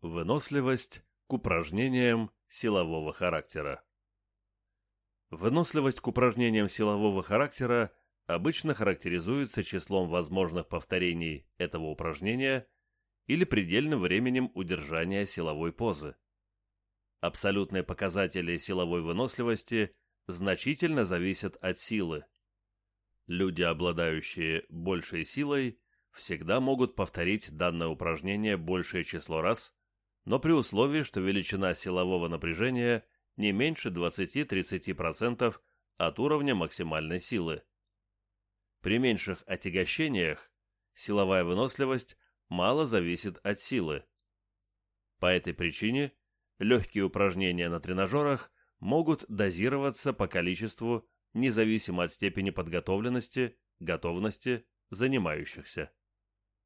Выносливость к упражнениям силового характера. Выносливость к упражнениям силового характера обычно характеризуется числом возможных повторений этого упражнения или предельным временем удержания силовой позы. Абсолютные показатели силовой выносливости значительно зависят от силы. Люди, обладающие большей силой, всегда могут повторить данное упражнение большее число раз, но при условии, что величина силового напряжения не меньше 20-30% от уровня максимальной силы. При меньших отягощениях силовая выносливость мало зависит от силы. По этой причине легкие упражнения на тренажерах могут дозироваться по количеству независимо от степени подготовленности, готовности занимающихся.